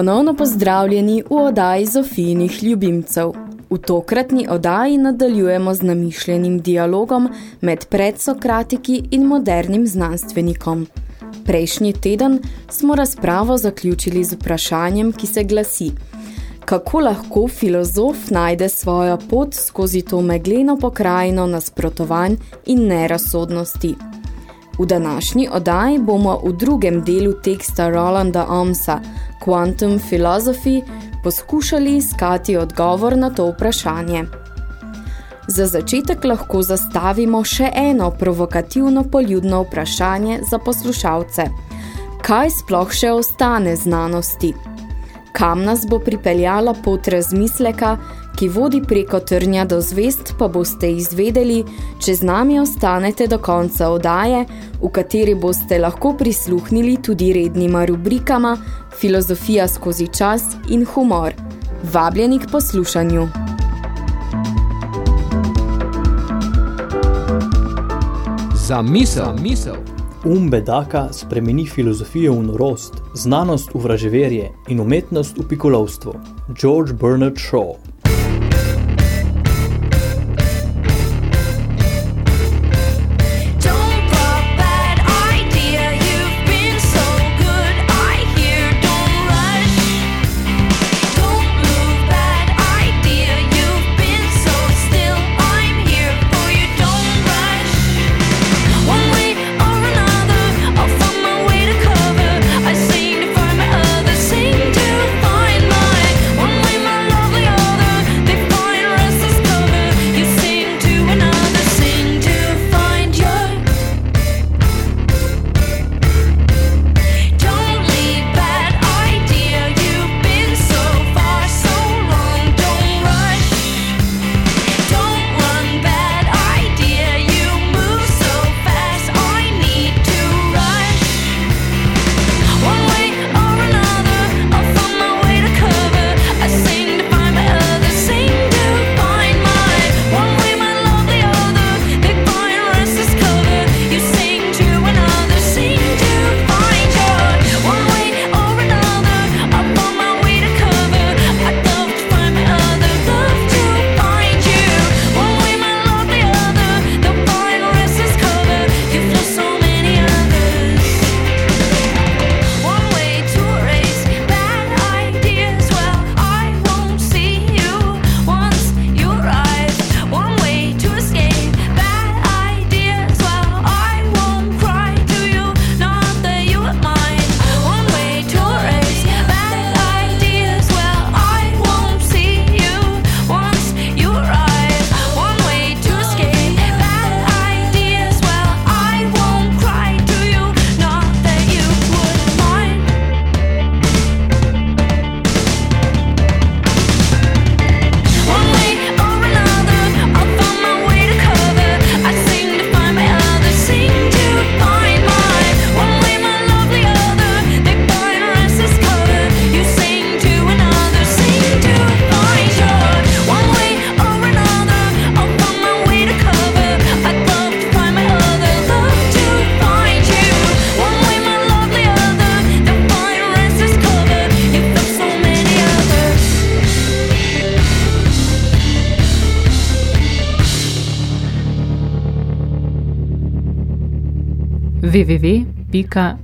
Ponovno pozdravljeni v oddaji Zofijinih ljubimcev. V tokratni oddaji nadaljujemo z namišljenim dialogom med predsokratiki in modernim znanstvenikom. Prejšnji teden smo razpravo zaključili z vprašanjem, ki se glasi Kako lahko filozof najde svojo pot skozi to megleno pokrajino nasprotovanj in nerazsodnosti? V današnji oddaji bomo v drugem delu teksta Rolanda Omsa Quantum Philosophy poskušali iskati odgovor na to vprašanje. Za začetek lahko zastavimo še eno provokativno poljudno vprašanje za poslušalce. Kaj sploh še ostane znanosti? Kam nas bo pripeljala pot razmisleka, ki vodi preko trnja do zvest, pa boste izvedeli, če z nami ostanete do konca odaje, v kateri boste lahko prisluhnili tudi rednima rubrikama Filozofija skozi čas in humor. Vabljeni k poslušanju. Za misel, misel. Um bedaka spremeni filozofijo v norost, znanost v vraževerje in umetnost v pikolovstvo. George Bernard Shaw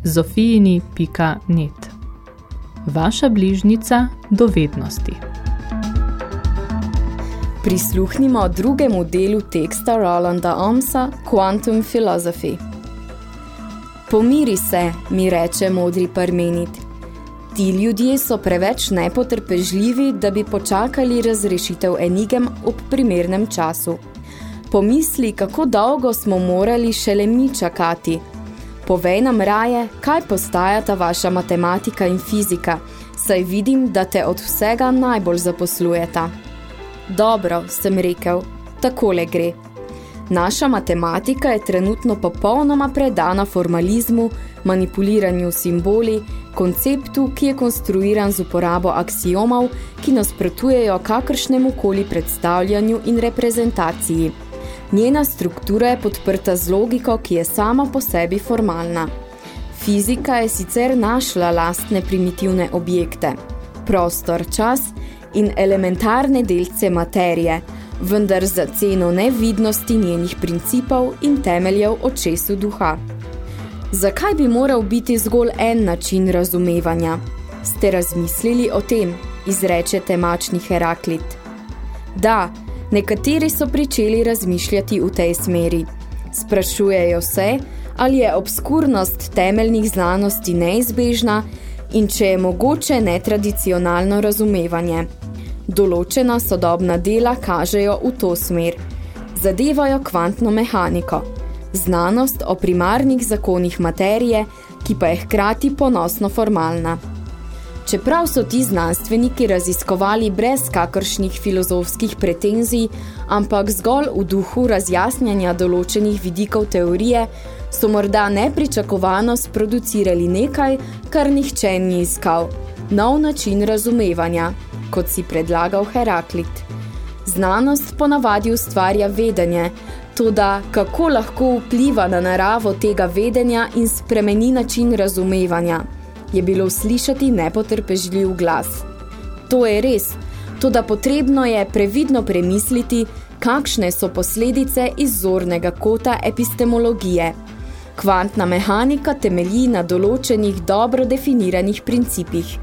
www.zofijini.net Vaša bližnica do vednosti. Prisluhnimo drugemu delu teksta Rolanda Omsa Quantum Philosophy. Pomiri se, mi reče modri parmenit. Ti ljudje so preveč nepotrpežljivi, da bi počakali razrešitev enigem ob primernem času. Pomisli, kako dolgo smo morali šele mi čakati, Povej nam raje, kaj postajata vaša matematika in fizika, saj vidim, da te od vsega najbolj zaposlujeta. Dobro, sem rekel, takole gre. Naša matematika je trenutno popolnoma predana formalizmu, manipuliranju simboli, konceptu, ki je konstruiran z uporabo aksiomov, ki nasprotujejo kakršnemu koli predstavljanju in reprezentaciji. Njena struktura je podprta z logiko, ki je sama po sebi formalna. Fizika je sicer našla lastne primitivne objekte, prostor, čas in elementarne delce materije, vendar za ceno nevidnosti njenih principov in temeljev očesu duha. Zakaj bi moral biti zgolj en način razumevanja? Ste razmislili o tem, izreče temačni Heraklit. Da, nekateri so pričeli razmišljati v tej smeri. Sprašujejo se, ali je obskurnost temeljnih znanosti neizbežna in če je mogoče netradicionalno razumevanje. Določena sodobna dela kažejo v to smer. Zadevajo kvantno mehaniko, znanost o primarnih zakonih materije, ki pa je hkrati ponosno formalna. Čeprav so ti znanstveniki raziskovali brez kakršnih filozofskih pretenzij, ampak zgolj v duhu razjasnjanja določenih vidikov teorije, so morda nepričakovano sproducirali nekaj, kar nihče ni iskal. Nov način razumevanja, kot si predlagal Heraklit. Znanost ponavadi ustvarja vedenje, toda kako lahko vpliva na naravo tega vedenja in spremeni način razumevanja – je bilo slišati nepotrpežljiv glas. To je res, toda potrebno je previdno premisliti, kakšne so posledice izzornega kota epistemologije. Kvantna mehanika temelji na določenih dobro definiranih principih.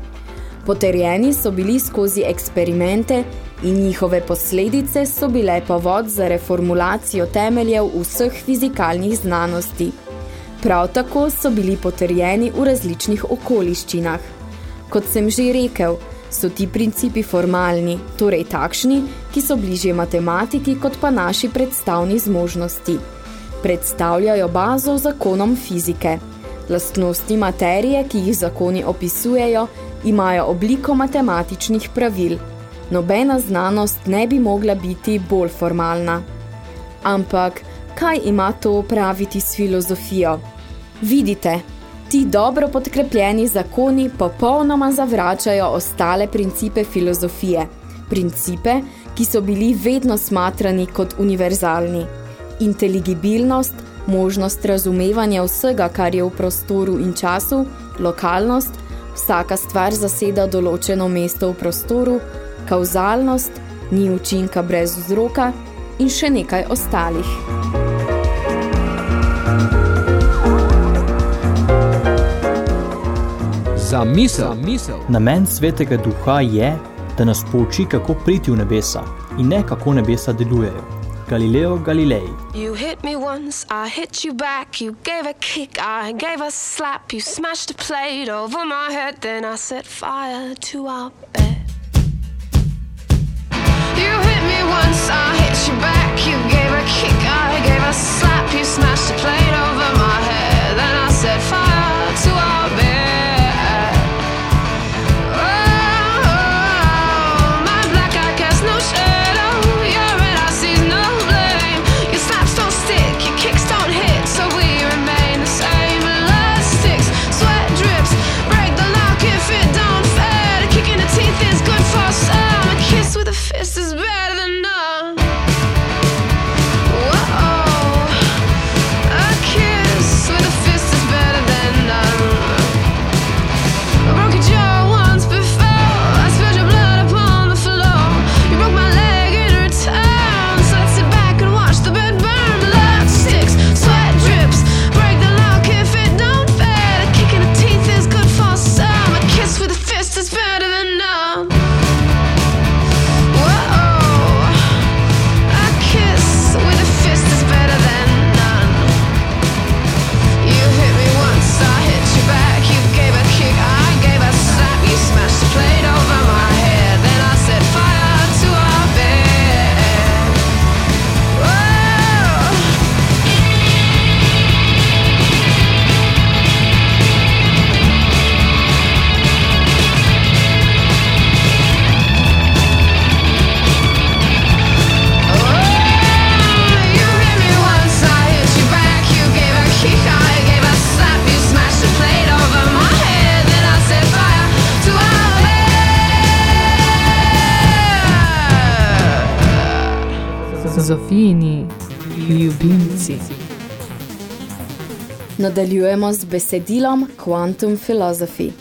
Poterjeni so bili skozi eksperimente in njihove posledice so bile povod za reformulacijo temeljev vseh fizikalnih znanosti. Prav tako so bili potrjeni v različnih okoliščinah. Kot sem že rekel, so ti principi formalni, torej takšni, ki so bližje matematiki kot pa naši predstavni zmožnosti. Predstavljajo bazo zakonom fizike. Lastnosti materije, ki jih zakoni opisujejo, imajo obliko matematičnih pravil. Nobena znanost ne bi mogla biti bolj formalna. Ampak, kaj ima to opraviti s filozofijo? Vidite, ti dobro podkrepljeni zakoni popolnoma zavračajo ostale principe filozofije, principe, ki so bili vedno smatrani kot univerzalni. Inteligibilnost, možnost razumevanja vsega, kar je v prostoru in času, lokalnost, vsaka stvar zaseda določeno mesto v prostoru, kauzalnost, ni učinka brez vzroka in še nekaj ostalih. Za misel, misel. Namen svetega duha je, da nas pouči, kako priti v nebesa in ne kako nebesa delujejo. Galileo Galilei. You hit me once, I hit you back. You gave a kick, I gave a slap. You smashed a plate over my head, then I set fire to our bed. You hit me once, I hit you back. You gave a kick, I gave a slap. You smashed a plate over Nadaljujemo z besedilom Quantum Philosophy.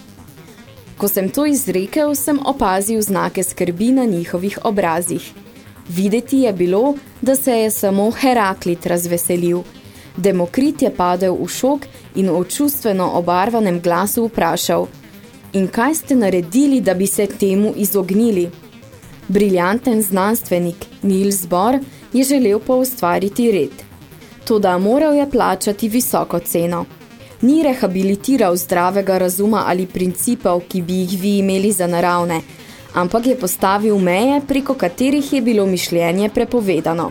Ko sem to izrekel, sem opazil znake skrbi na njihovih obrazih. Videti je bilo, da se je samo Heraklit razveselil. Demokrit je padel v šok in v čustveno obarvanem glasu vprašal In kaj ste naredili, da bi se temu izognili? Briljanten znanstvenik Niels Bohr je želel poustvariti red. Toda moral je plačati visoko ceno. Ni rehabilitiral zdravega razuma ali principov, ki bi jih vi imeli za naravne, ampak je postavil meje, preko katerih je bilo mišljenje prepovedano.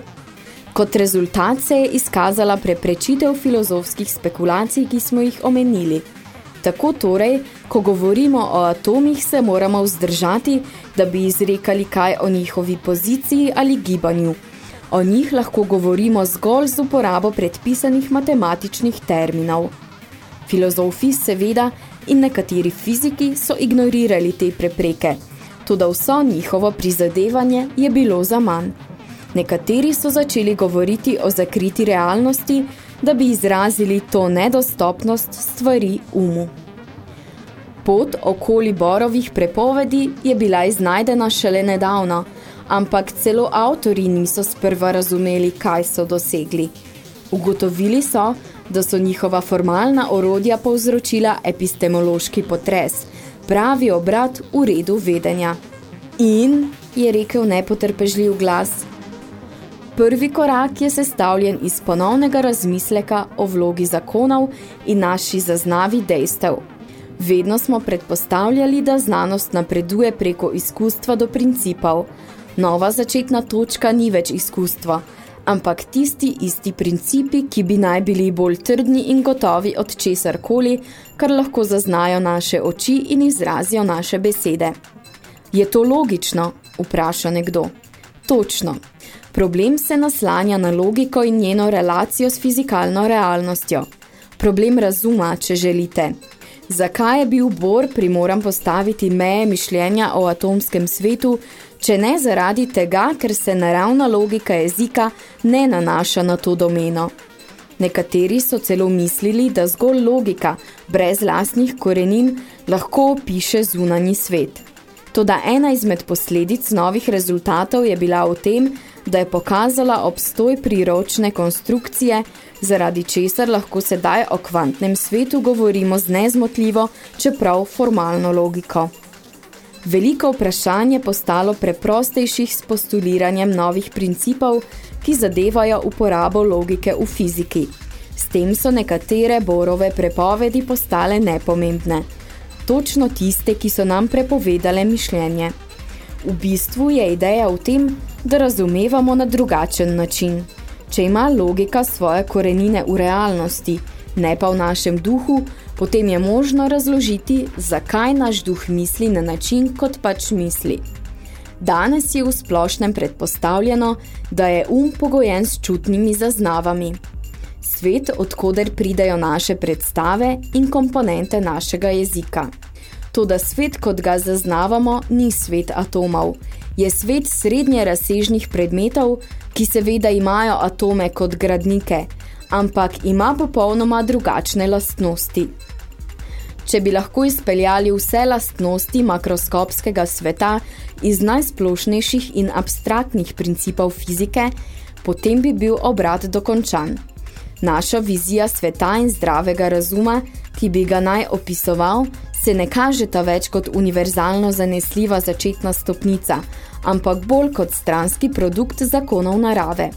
Kot rezultat se je izkazala preprečitev filozofskih spekulacij, ki smo jih omenili. Tako torej, ko govorimo o atomih, se moramo vzdržati, da bi izrekali kaj o njihovi poziciji ali gibanju. O njih lahko govorimo zgolj z uporabo predpisanih matematičnih terminov. Filozofi seveda in nekateri fiziki so ignorirali te prepreke, toda vso njihovo prizadevanje je bilo za manj. Nekateri so začeli govoriti o zakriti realnosti, da bi izrazili to nedostopnost stvari umu. Pot okoli Borovih prepovedi je bila iznajdena šele nedavno, ampak celo avtori niso sprva razumeli, kaj so dosegli. Ugotovili so, da so njihova formalna orodja povzročila epistemološki potres, pravi obrat v redu vedenja. In, je rekel nepotrpežljiv glas, prvi korak je sestavljen iz ponovnega razmisleka o vlogi zakonov in naši zaznavi dejstev. Vedno smo predpostavljali, da znanost napreduje preko izkustva do principov. Nova začetna točka ni več izkustva, ampak tisti isti principi, ki bi naj bili bolj trdni in gotovi od česarkoli, kar lahko zaznajo naše oči in izrazijo naše besede. Je to logično? vpraša nekdo. Točno. Problem se naslanja na logiko in njeno relacijo s fizikalno realnostjo. Problem razuma, če želite. Zakaj je bil Bor primoran postaviti meje mišljenja o atomskem svetu, če ne zaradi tega, ker se naravna logika jezika ne nanaša na to domeno? Nekateri so celo mislili, da zgolj logika, brez lastnih korenin, lahko opiše zunanji svet. Toda ena izmed posledic novih rezultatov je bila v tem, da je pokazala obstoj priročne konstrukcije, zaradi česar lahko sedaj o kvantnem svetu govorimo z nezmotljivo, čeprav formalno logiko. Veliko vprašanje postalo preprostejših s postuliranjem novih principov, ki zadevajo uporabo logike v fiziki. S tem so nekatere borove prepovedi postale nepomembne. Točno tiste, ki so nam prepovedale mišljenje. V bistvu je ideja v tem, da razumevamo na drugačen način. Če ima logika svoje korenine v realnosti, ne pa v našem duhu, potem je možno razložiti, zakaj naš duh misli na način, kot pač misli. Danes je v splošnem predpostavljeno, da je um pogojen s čutnimi zaznavami. Svet, odkoder pridajo naše predstave in komponente našega jezika. Toda svet, kot ga zaznavamo, ni svet atomov, je svet srednje razsežnih predmetov, ki seveda imajo atome kot gradnike, ampak ima popolnoma drugačne lastnosti. Če bi lahko izpeljali vse lastnosti makroskopskega sveta iz najsplošnejših in abstraktnih principov fizike, potem bi bil obrat dokončan. Naša vizija sveta in zdravega razuma, ki bi ga naj opisoval, se ne kažeta več kot univerzalno zanesljiva začetna stopnica, ampak bolj kot stranski produkt zakonov narave.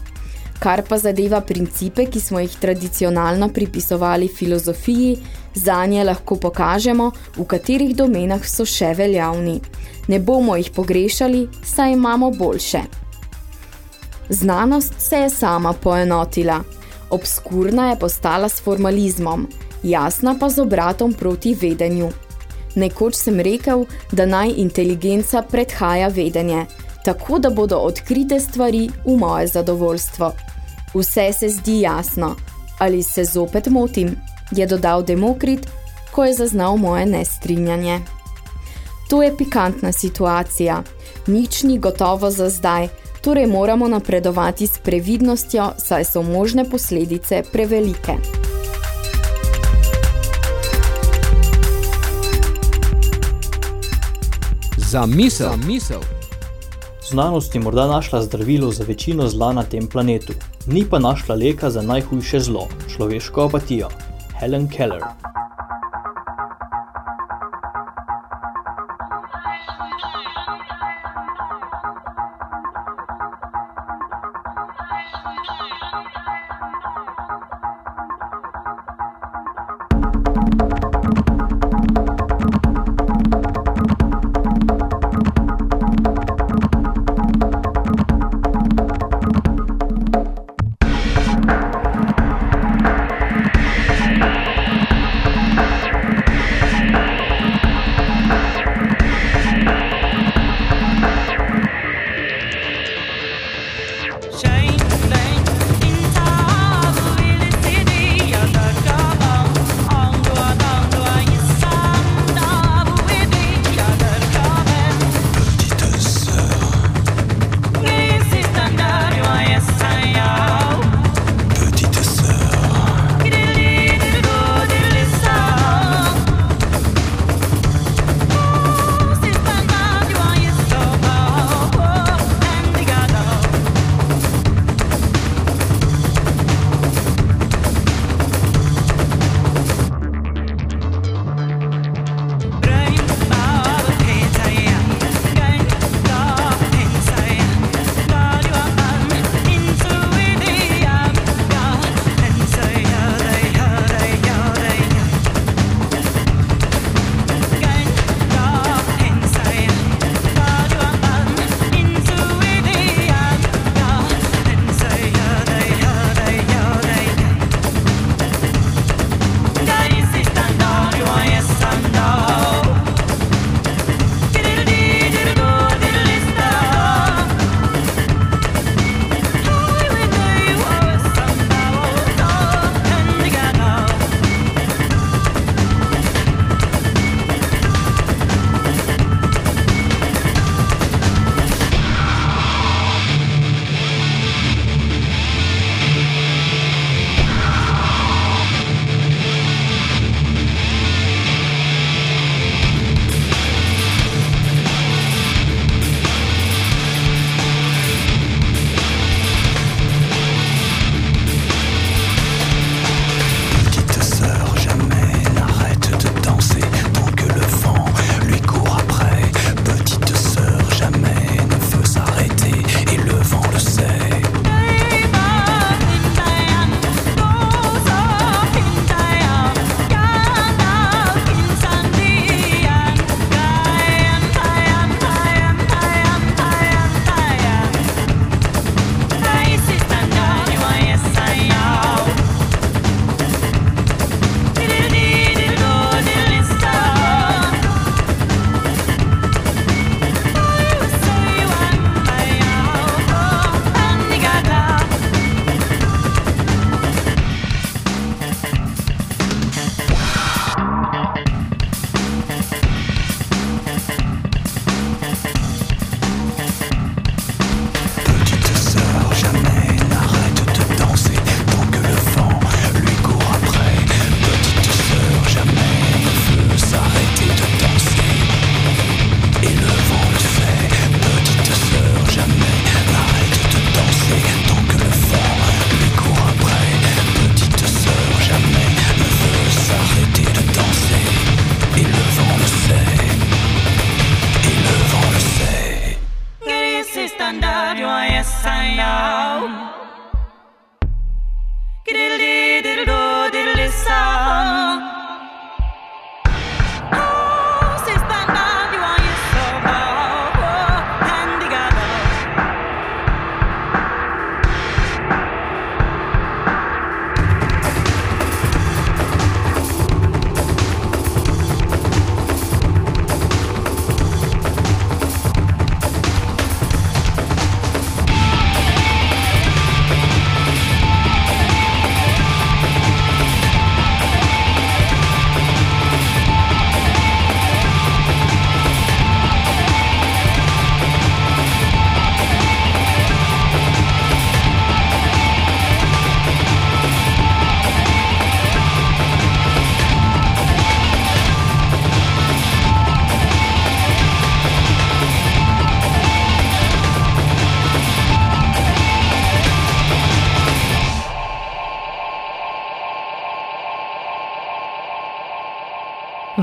Kar pa zadeva principe, ki smo jih tradicionalno pripisovali filozofiji, zanje lahko pokažemo, v katerih domenah so še veljavni. Ne bomo jih pogrešali, saj imamo boljše. Znanost se je sama poenotila. Obskurna je postala s formalizmom, jasna pa z obratom proti vedenju. Nekoč sem rekel, da naj inteligenca predhaja vedenje, tako da bodo odkrite stvari v moje zadovoljstvo. Vse se zdi jasno. Ali se zopet motim, je dodal Demokrit, ko je zaznal moje nestrinjanje. To je pikantna situacija. Nič ni gotovo za zdaj, torej moramo napredovati s previdnostjo, saj so možne posledice prevelike. Za misel. Za misel. Znanost je morda našla zdravilo za večino zla na tem planetu, ni pa našla leka za najhujše zlo, človeško apatijo. Helen Keller.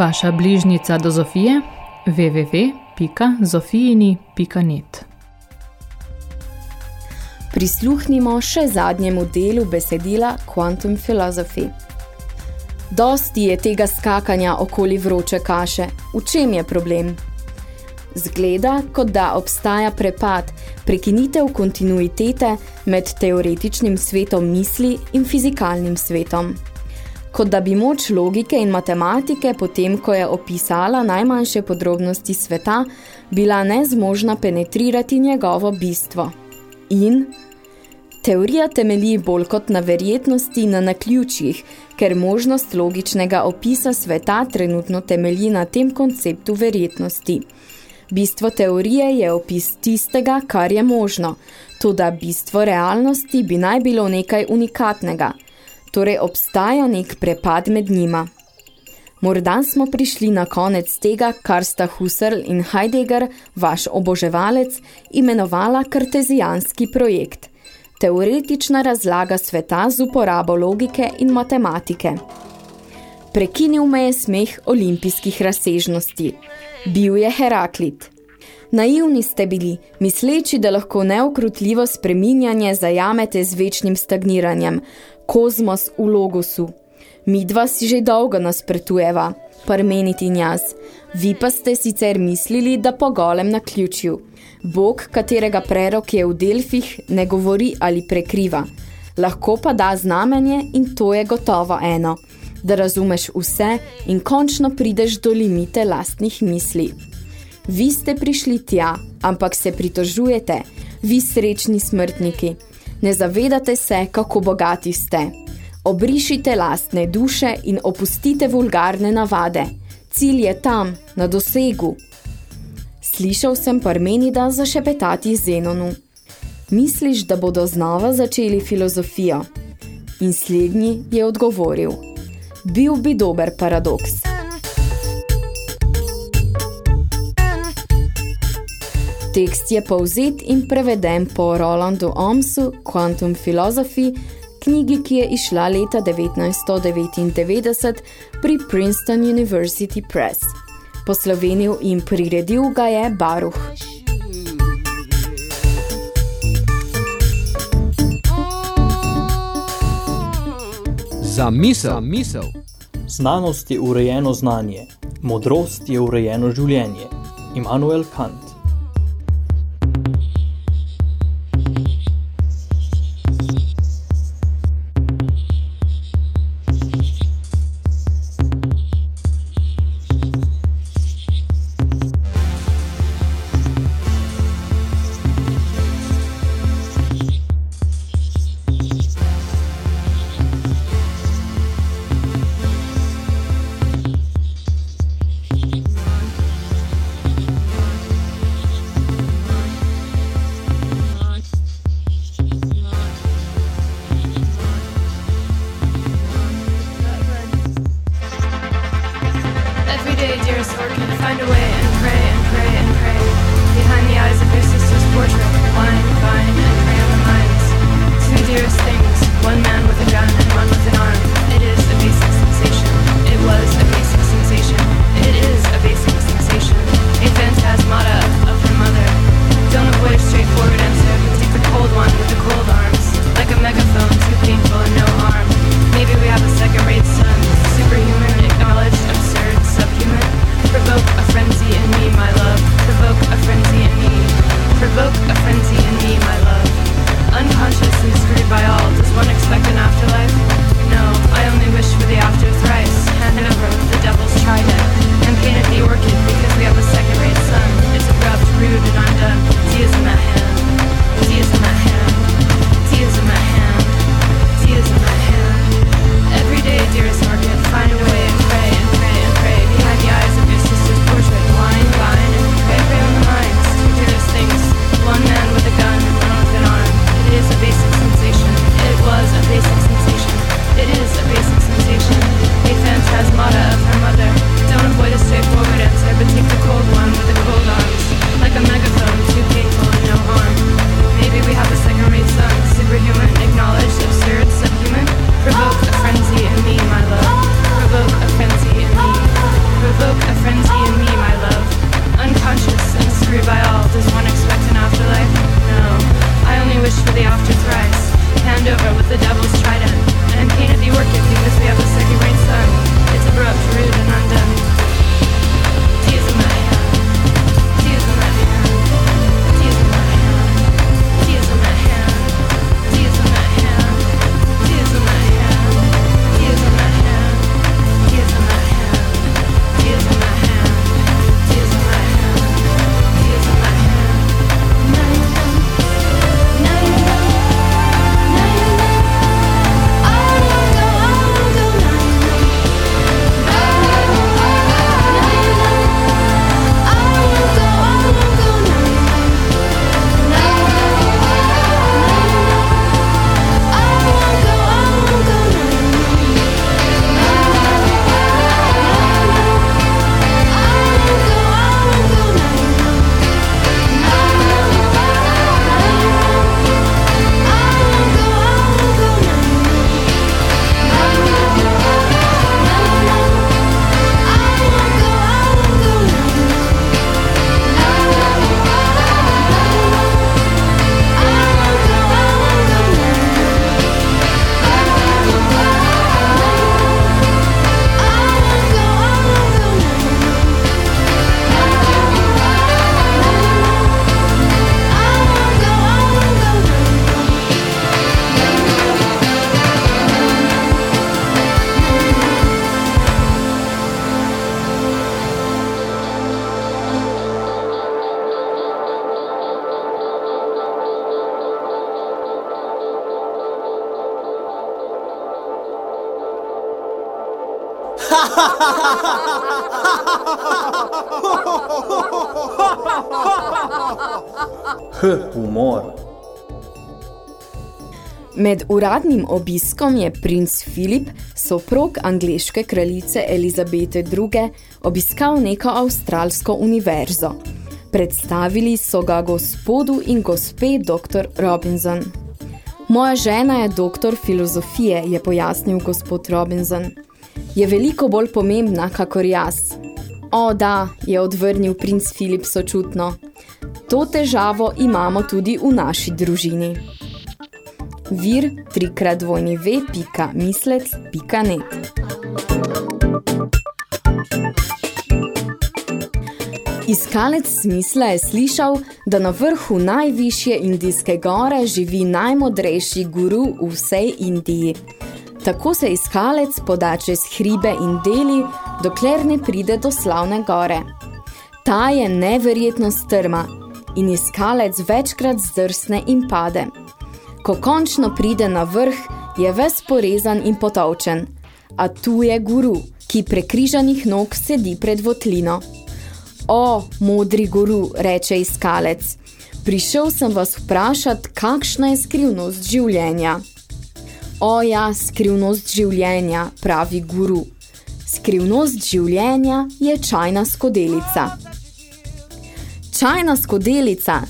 Vaša bližnica do Zofije www.zofijini.net Prisluhnimo še zadnjemu delu besedila Quantum Philosophy. Dosti je tega skakanja okoli vroče kaše. V čem je problem? Zgleda, kot da obstaja prepad, prekinitev kontinuitete med teoretičnim svetom misli in fizikalnim svetom. Kot da bi moč logike in matematike, potem ko je opisala najmanjše podrobnosti sveta, bila nezmožna penetrirati njegovo bistvo. In Teorija temelji bolj kot na verjetnosti na naključjih, ker možnost logičnega opisa sveta trenutno temelji na tem konceptu verjetnosti. Bistvo teorije je opis tistega, kar je možno, toda bistvo realnosti bi naj bilo nekaj unikatnega, torej obstaja nek prepad med njima. Morda smo prišli na konec tega, kar sta Husserl in Heidegger, vaš oboževalec, imenovala kartezijanski projekt teoretična razlaga sveta z uporabo logike in matematike. Prekinil me je smeh olimpijskih razsežnosti. Bil je Heraklit. Naivni ste bili, misleči, da lahko neokrutljivo spreminjanje zajamete z večnim stagniranjem. Kozmos v logosu. Midva si že dolgo nasprotujeva, parmeniti njaz. Vi pa ste sicer mislili, da po golem na ključju. Bog, katerega prerok je v Delfih, ne govori ali prekriva. Lahko pa da znamenje in to je gotovo eno, da razumeš vse in končno prideš do limite lastnih misli. Vi ste prišli tja, ampak se pritožujete, vi srečni smrtniki. Ne zavedate se, kako bogati ste. Obrišite lastne duše in opustite vulgarne navade. Cilj je tam, na dosegu, Slišal sem Parmenida zašepetati Zenonu. Misliš, da bodo znova začeli filozofijo? In slednji je odgovoril. Bil bi dober paradoks. Tekst je povzet in preveden po Rolandu Omsu, Quantum Philosophy, knjigi, ki je išla leta 1999 pri Princeton University Press poslovenil in priredil ga je Baruh. Za misel, misel. Znanost je urejeno znanje, modrost je urejeno življenje. Immanuel Kant humor. Med uradnim obiskom je princ Filip, soprog angleške kraljice Elizabete II., obiskal neko avstralsko univerzo. Predstavili so ga gospodu in gospe dr. Robinson. Moja žena je doktor filozofije, je pojasnil gospod Robinson. Je veliko bolj pomembna, kakor jaz. O, da, je odvrnil princ Filip sočutno. To težavo imamo tudi v naši družini. Vir trikrat dvojni ve pika mislec pika net. Iskalec smisla je slišal, da na vrhu najvišje indijske gore živi najmodrejši guru v vsej Indiji. Tako se iskalec poda čez hribe in deli, dokler ne pride do slavne gore. Ta je neverjetno strma in iskalec večkrat zdrsne in pade. Ko končno pride na vrh, je ves porezan in potovčen, a tu je guru, ki prekrižanih nog sedi pred votlino. O, modri guru, reče iskalec, prišel sem vas vprašat, kakšna je skrivnost življenja. O ja, skrivnost življenja, pravi guru. Skrivnost življenja je čajna skodelica. Čajna skodelica.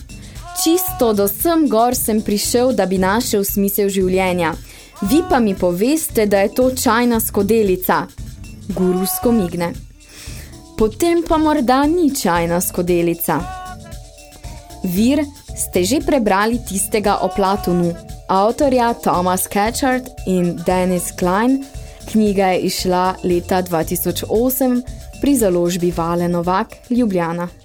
Čisto do sem gor sem prišel, da bi našel smisel življenja. Vi pa mi poveste, da je to čajna skodelica. Guru skomigne. Potem pa morda ni čajna skodelica. Vir ste že prebrali tistega o Platonu, avtorja Thomas Catchard in Dennis Klein. Knjiga je išla leta 2008 pri založbi Vale Novak, Ljubljana.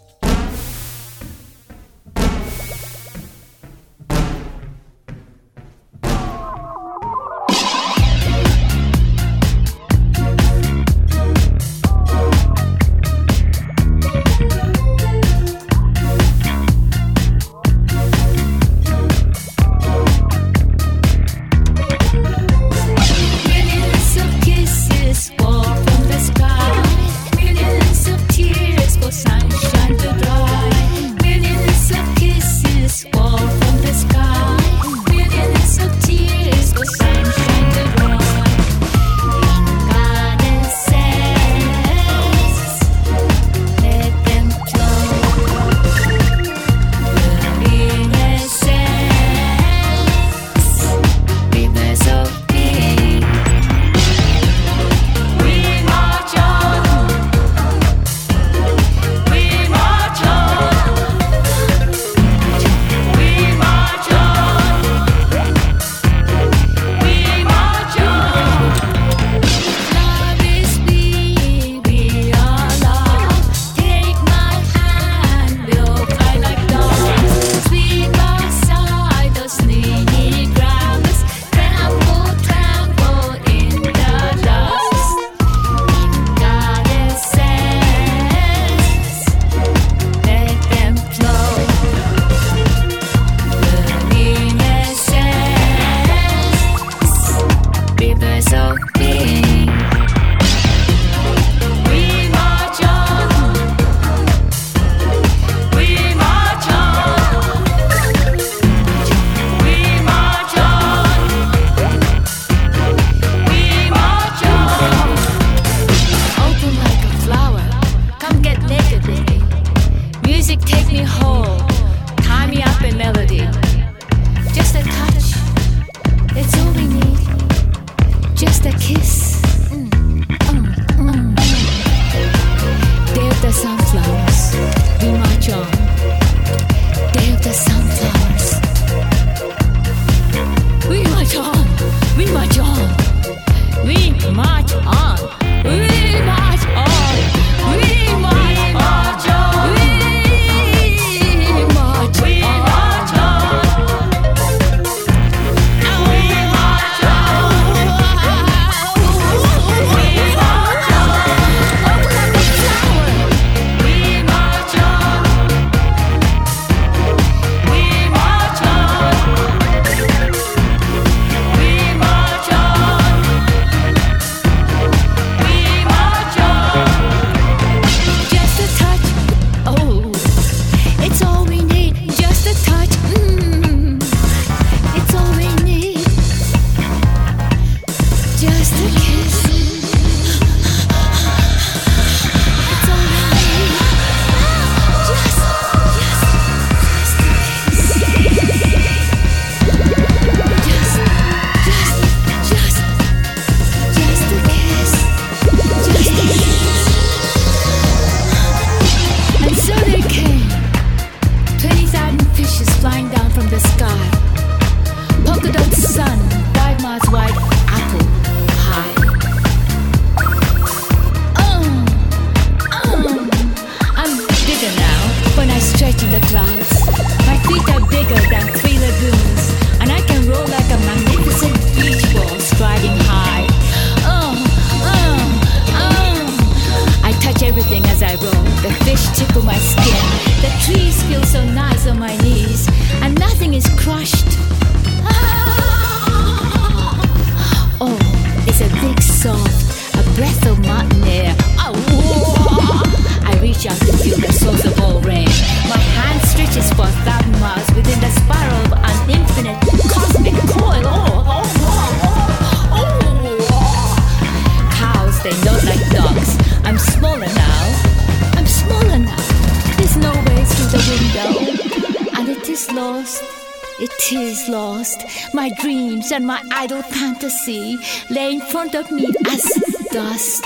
Of me as dust.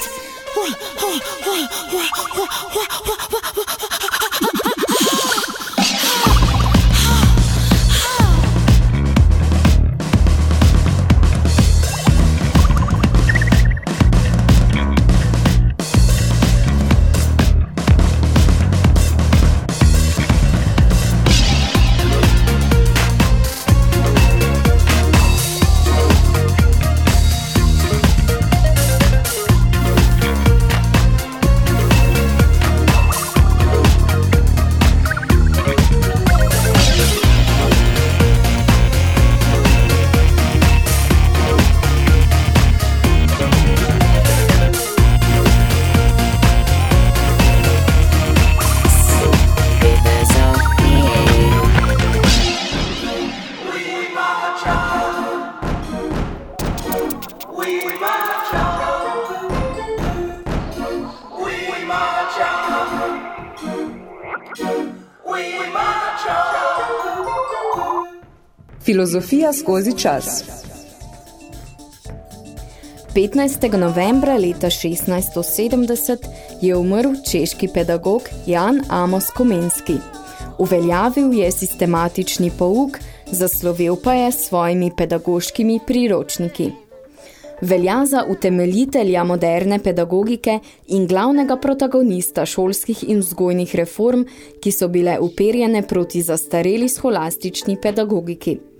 Filozofija skozi čas. 15. novembra leta 1670 je umrl češki pedagog Jan Amos Komenski. Uveljavil je sistematični pouk, zaslovel pa je svojimi pedagoškimi priročniki. Velja za utemeljitelja moderne pedagogike in glavnega protagonista šolskih in vzgojnih reform, ki so bile uperjene proti zastareli scholastični pedagogiki.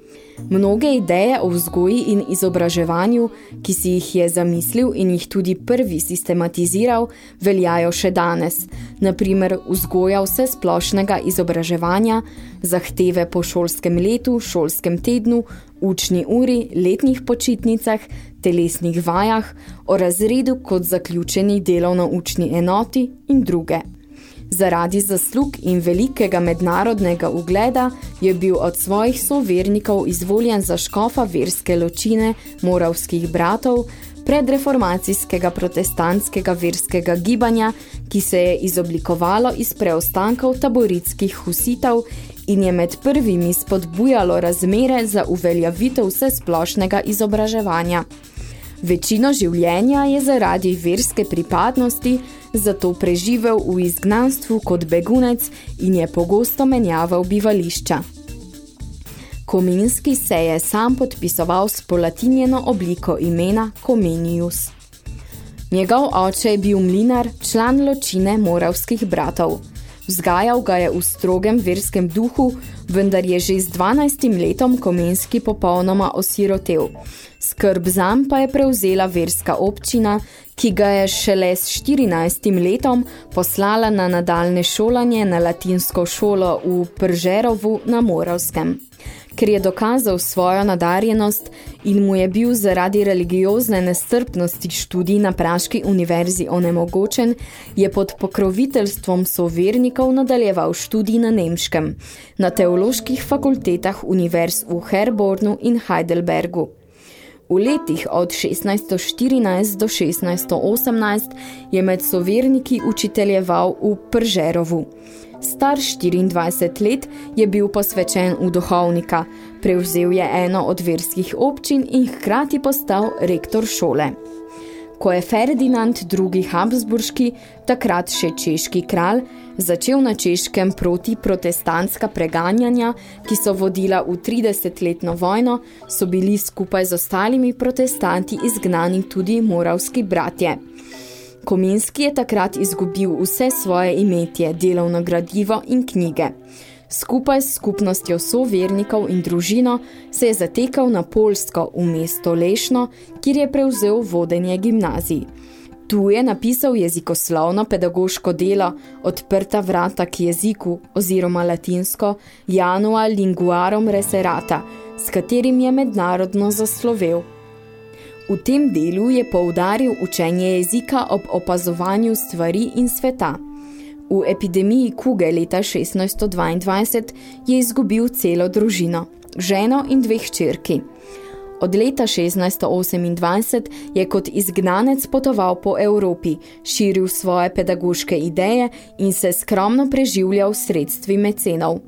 Mnoge ideje o vzgoji in izobraževanju, ki si jih je zamislil in jih tudi prvi sistematiziral, veljajo še danes. Naprimer, vzgoja vse splošnega izobraževanja, zahteve po šolskem letu, šolskem tednu, učni uri, letnih počitnicah, telesnih vajah, o razredu kot zaključeni delovno-učni enoti in druge. Zaradi zaslug in velikega mednarodnega ugleda je bil od svojih sovernikov izvoljen za škofa verske ločine moravskih bratov, predreformacijskega protestantskega verskega gibanja, ki se je izoblikovalo iz preostankov taboritskih husitov in je med prvimi spodbujalo razmere za uveljavitev vse splošnega izobraževanja. Večino življenja je zaradi verske pripadnosti zato preživel v izgnanstvu kot begunec in je pogosto menjaval bivališča. Kominski se je sam podpisoval s polatinjeno obliko imena Comenius. Njegov oče je bil mlinar, član ločine moravskih bratov. Vzgajal ga je v strogem verskem duhu, vendar je že z 12 letom Komenski popolnoma osirotel. Skrb zam pa je prevzela verska občina, ki ga je šele s 14 letom poslala na nadaljne šolanje na latinsko šolo v Pržerovu na Moravskem. Ker je dokazal svojo nadarjenost in mu je bil zaradi religiozne nestrpnosti študij na Praški univerzi onemogočen, je pod pokroviteljstvom sovernikov nadaljeval študij na Nemškem, na teoloških fakultetah univerz v Herbornu in Heidelbergu. V letih od 1614 do 1618 je med soverniki učiteljeval v Pržerovu. Star 24 let je bil posvečen v duhovnika, prevzel je eno od verskih občin in hkrati postal rektor šole. Ko je Ferdinand II. Habsburški, takrat še češki kralj, začel na češkem proti protestantska preganjanja, ki so vodila v 30-letno vojno, so bili skupaj z ostalimi protestanti izgnani tudi moravski bratje. Kominski je takrat izgubil vse svoje imetje, delovno gradivo in knjige. Skupaj s skupnostjo sovernikov in družino se je zatekal na Polsko v mesto Lešno, kjer je prevzel vodenje gimnazij. Tu je napisal jezikoslovno pedagoško delo Odprta vrata k jeziku oziroma latinsko Janua linguarum reserata, s katerim je mednarodno zaslovel. V tem delu je poudaril učenje jezika ob opazovanju stvari in sveta. V epidemiji kuge leta 1622 je izgubil celo družino, ženo in dveh čerki. Od leta 1628 je kot izgnanec potoval po Evropi, širil svoje pedagoške ideje in se skromno preživljal sredstvi mecenov.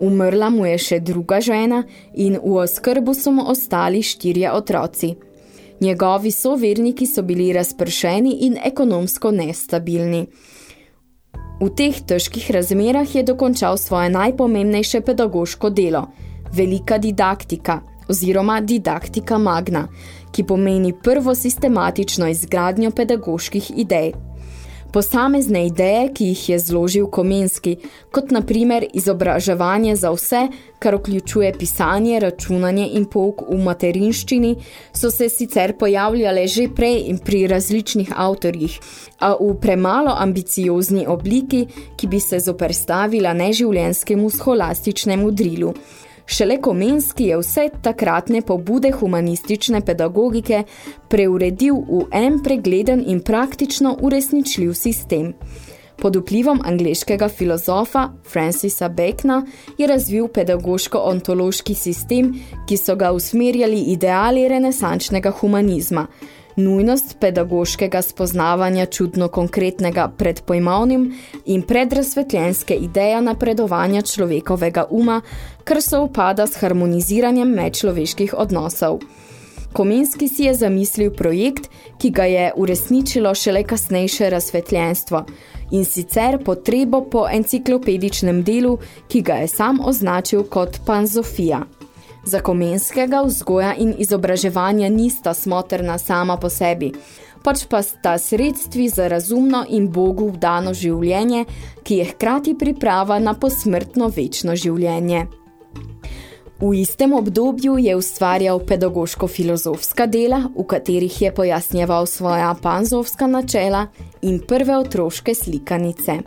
Umrla mu je še druga žena in v oskrbu so mu ostali štirje otroci. Njegovi soverniki so bili razpršeni in ekonomsko nestabilni. V teh težkih razmerah je dokončal svoje najpomembnejše pedagoško delo, velika didaktika oziroma didaktika magna, ki pomeni prvo sistematično izgradnjo pedagoških idej. Posamezne ideje, ki jih je zložil Komenski, kot na primer izobraževanje za vse, kar vključuje pisanje, računanje in pouk v materinščini, so se sicer pojavljale že prej in pri različnih avtorjih, a v premalo ambiciozni obliki, ki bi se zoperstavila neživljenskemu scholastičnemu drilu. Šele Komenski je vse takratne pobude humanistične pedagogike preuredil v en pregleden in praktično uresničljiv sistem. Pod vplivom angleškega filozofa Francisa Bacona je razvil pedagoško-ontološki sistem, ki so ga usmerjali ideali renesančnega humanizma – nujnost pedagoškega spoznavanja čudno konkretnega pred pojmovnim in predrazsvetljenske ideja napredovanja človekovega uma, kar se upada s harmoniziranjem medčloveških odnosov. Komenski si je zamislil projekt, ki ga je uresničilo šele kasnejše razsvetljenstvo in sicer potrebo po enciklopedičnem delu, ki ga je sam označil kot panzofija. Za komenskega vzgoja in izobraževanja nista smotrna sama po sebi, pač pa sta sredstvi za razumno in Bogu vdano življenje, ki je hkrati priprava na posmrtno večno življenje. V istem obdobju je ustvarjal pedagoško-filozofska dela, v katerih je pojasnjeval svoja panzovska načela in prve otroške slikanice.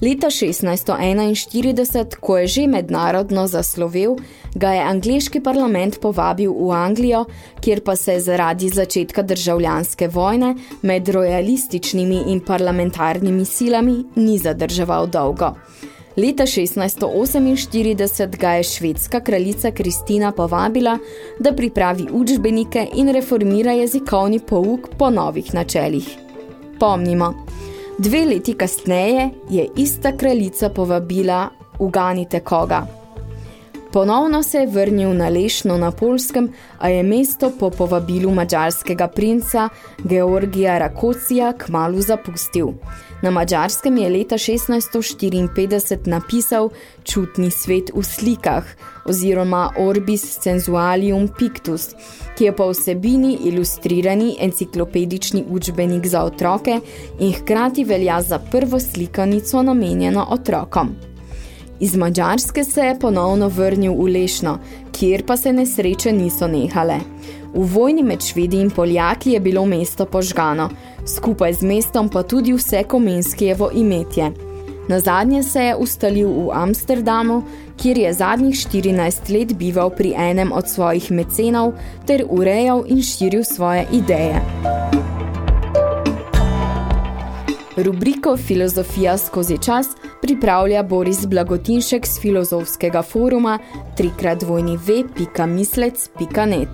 Leta 1641, ko je že mednarodno zaslovel, ga je angliški parlament povabil v Anglijo, kjer pa se zaradi začetka državljanske vojne med rojalističnimi in parlamentarnimi silami ni zadrževal dolgo. Leta 1648 ga je švedska kraljica Kristina povabila, da pripravi učbenike in reformira jezikovni pouk po novih načelih. Pomnimo, Dve leti kasneje je ista kraljica povabila uganite koga. Ponovno se je vrnil na Lešno na Polskem, a je mesto po povabilu mađarskega princa Georgija Rakocija kmalu zapustil. Na mađarskem je leta 1654 napisal Čutni svet v slikah oziroma Orbis sensualium pictus, ki je po vsebini ilustrirani enciklopedični učbenik za otroke in hkrati velja za prvo slikanico namenjeno otrokom. Iz Mađarske se je ponovno vrnil v Lešno, kjer pa se nesreče niso nehale. V vojni med Švedi in Poljaki je bilo mesto požgano, skupaj z mestom pa tudi vse Komenskijevo imetje. Nazadnje se je ustalil v Amsterdamu, kjer je zadnjih 14 let bival pri enem od svojih mecenov ter urejal in širil svoje ideje. Rubriko Filozofija skozi čas pripravlja Boris Blagotinšek z filozofskega foruma trikratvojniv.mislec.net.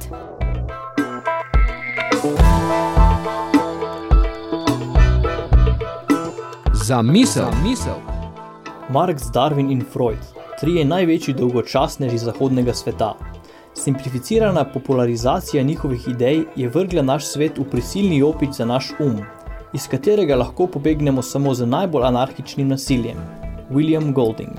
Za misel. misel. Marx, Darwin in Freud, trije največji dolgočasneži zahodnega sveta. Simplificirana popularizacija njihovih idej je vrgla naš svet v prisilni opič za naš um, iz katerega lahko pobegnemo samo z najbolj anarhičnim nasiljem. William Golding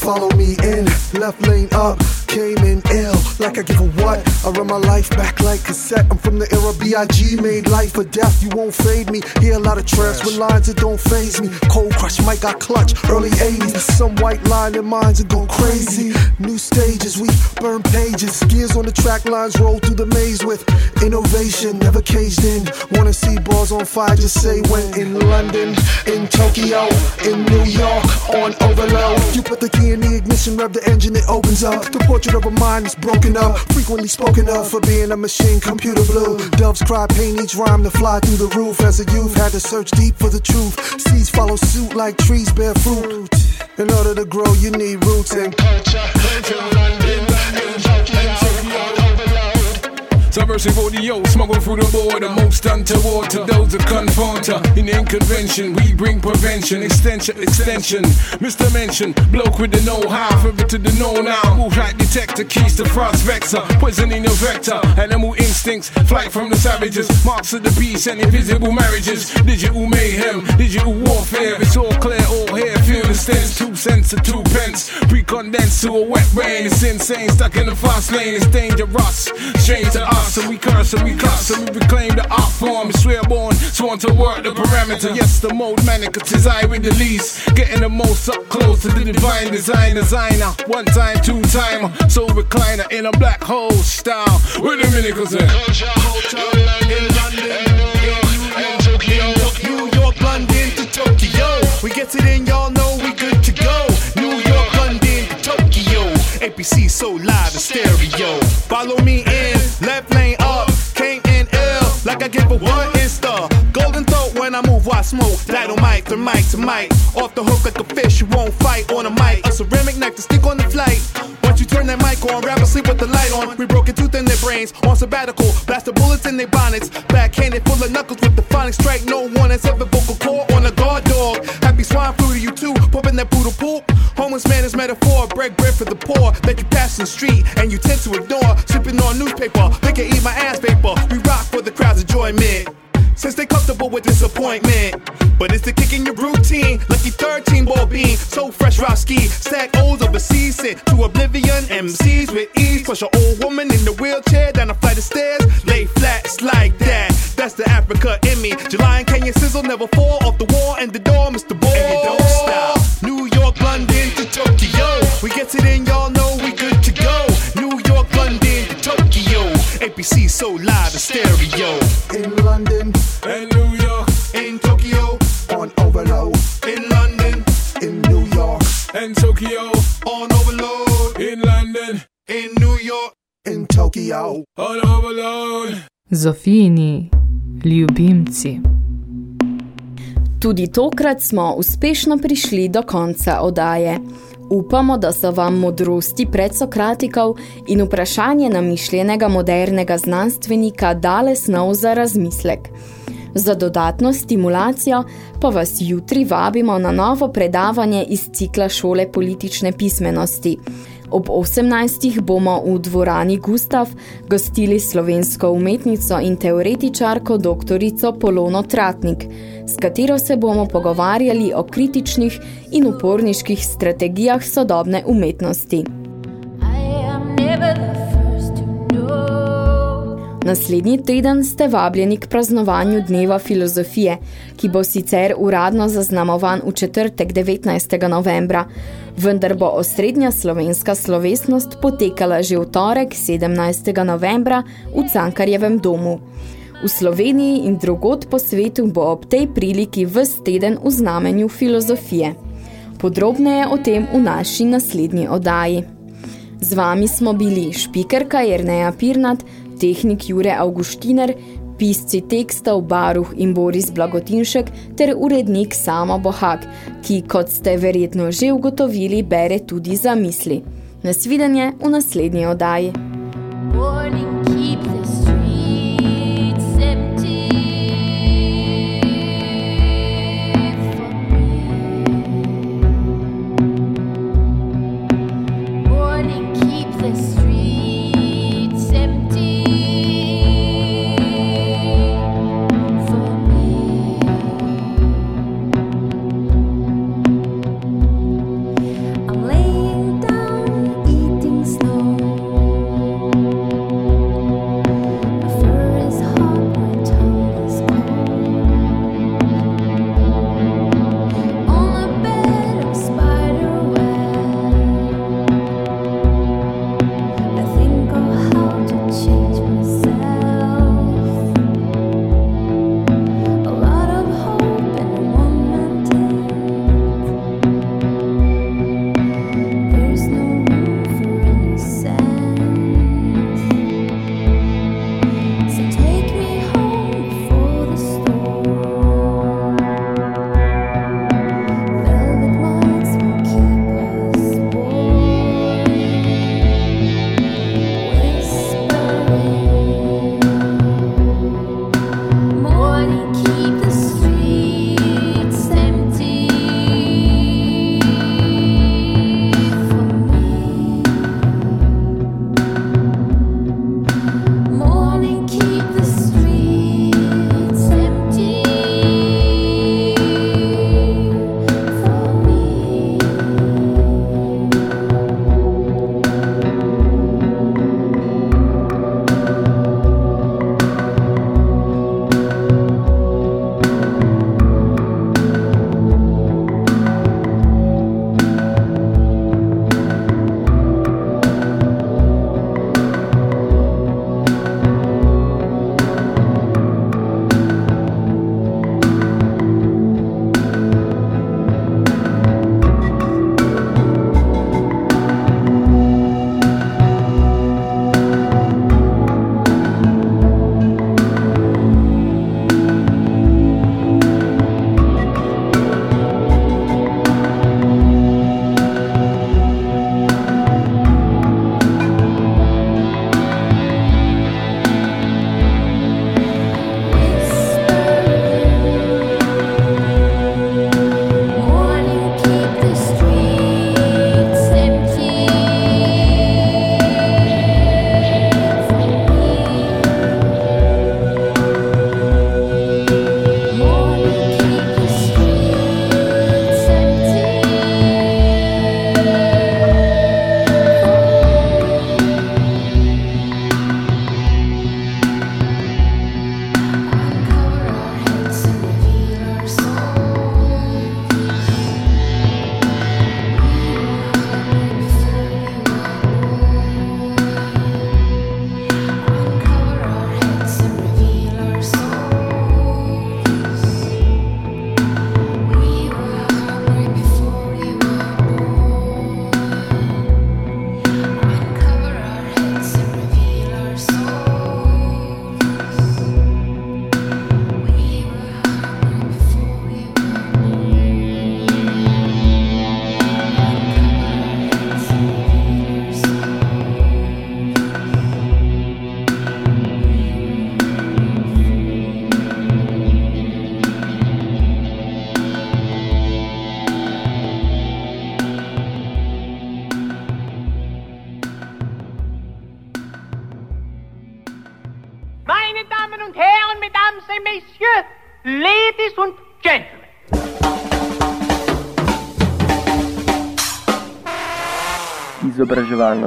Follow me in, left lane up came in ill. Like I give a what? I run my life back like cassette. I'm from the era B.I.G. made life or death. You won't fade me. Hear a lot of trash with lines that don't phase me. Cold crush, mic got clutch. Early 80s. Some white line their minds and go crazy. New stages, we burn pages. Gears on the track lines roll through the maze with innovation. Never caged in. Wanna see balls on fire? Just say when in London, in Tokyo, in New York, on overload. You put the key in the ignition, rev the engine, it opens up. The portrait of a mind is broken up, frequently spoken of for being a machine, computer blue. Doves cry, pain each rhyme to fly through the roof. As a youth, had to search deep for the truth. Seeds follow suit like trees bear fruit. In order to grow, you need roots and Subversive audio, smuggle through the border. Most untoward to those that confront her. in convention We bring prevention, extension, extension. Mr. Mention, bloke with the know-how, further to the know now. Move like detector, keys to frost vector. Poison in your vector, animal instincts, flight from the savages. Marks of the beast and invisible marriages. Digital mayhem, digital warfare. It's all clear, all here. Feel the two cents to two pence. Pre-condensed to a wet rain. It's insane, stuck in the fast lane. It's dangerous, strange to us. And we curse and we cuss and we reclaim the art form. We swear born, sworn to work the parameter. Yes, the mode manic, it's I with the least. Getting the most up close to the divine design designer. One time, two time, so recliner in a black hole style. With the minicals in. New York, London to Tokyo. We get it in, y'all know APC so live and stereo. Follow me in, left lane up, in. Like I give a one insta. Golden throat when I move, I smoke. Dynamite from mic to mic. Off the hook like a fish, you won't fight on a mic. A ceramic neck to stick on the flight. Once you turn that mic on, rappers sleep with the light on. We broke a tooth in their brains, on sabbatical. Blast the bullets in their bonnets. Backhanded full of knuckles with the phonic strike. No one has ever vocal core on a guard dog. Happy swine flu to you too, pumping that poodle poop. Homeless man is metaphor, break bread for the poor. That you pass in the street and you tend to ignore. Sipping on newspaper, they can eat my ass paper. We rock for the crowd's enjoyment. Since they comfortable with disappointment. But it's the kick in your routine, lucky 13 ball bean, so fresh rock ski. Stack O's overseas, sent to oblivion. MCs with ease, push an old woman in the wheelchair down a flight of stairs. Lay flats like that, that's the Africa in me. July and Kenya sizzle, never fall off the wall and the door, Mr. Ball. And it don't stop. New York, London to Tokyo. We get it in, y'all APC so live and stereo. in London, In New York, in Tokyo, on overload, In London, in New York, and Tokyo, on overload. in London, In New York. in Tokyo. on overload. Zofijini ljubimci. Tudi tokrat smo uspešno prišli do konca odaje. Upamo, da so vam modrosti predsokratikov in vprašanje namišljenega modernega znanstvenika dale snov za razmislek. Za dodatno stimulacijo pa vas jutri vabimo na novo predavanje iz cikla šole politične pismenosti. Ob 18. bomo v dvorani Gustav gostili slovensko umetnico in teoretičarko doktorico Polono Tratnik, s katero se bomo pogovarjali o kritičnih in uporniških strategijah sodobne umetnosti. Naslednji teden ste vabljeni k praznovanju Dneva filozofije, ki bo sicer uradno zaznamovan v četrtek 19. novembra, vendar bo osrednja slovenska slovesnost potekala že v torek 17. novembra v Cankarjevem domu. V Sloveniji in drugod po svetu bo ob tej priliki ves teden v znamenju filozofije. Podrobneje o tem v naši naslednji oddaji. Z vami smo bili špikerka Jerneja Pirnat, tehnik Jure Augustiner, pisci tekstov Baruh in Boris Blagotinšek ter urednik Samo Bohak, ki, kot ste verjetno že ugotovili, bere tudi za misli. Nasvidenje v naslednji oddaji.